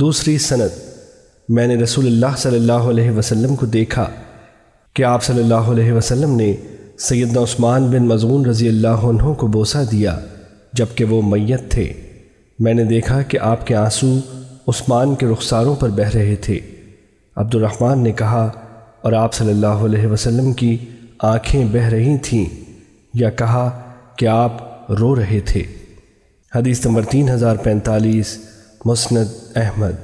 دوسری سند، میں نے رسول اللہ صلی اللہ علیہ وسلم کو دیکھا۔ کہ آپ صلی اللہ علیہ وسلم نے سیدنا عثمان بن مضمون رضی اللہ عنہ کو بوسہ دیا جبکہ وہ میت تھے؟ میں نے دیکھا کہ آپ کے آنسو عثمان کے رخساروں پر بہہ رہے تھے۔ عبد الرحمن نے کہا، اور آپ صلی اللہ علیہ وسلم کی آنکھیں بہہ رہی تھیں یا کہا کہ آپ رو رہے تھے۔ حدیث نمبر تین ہزار پینتالیس۔ مسند احمد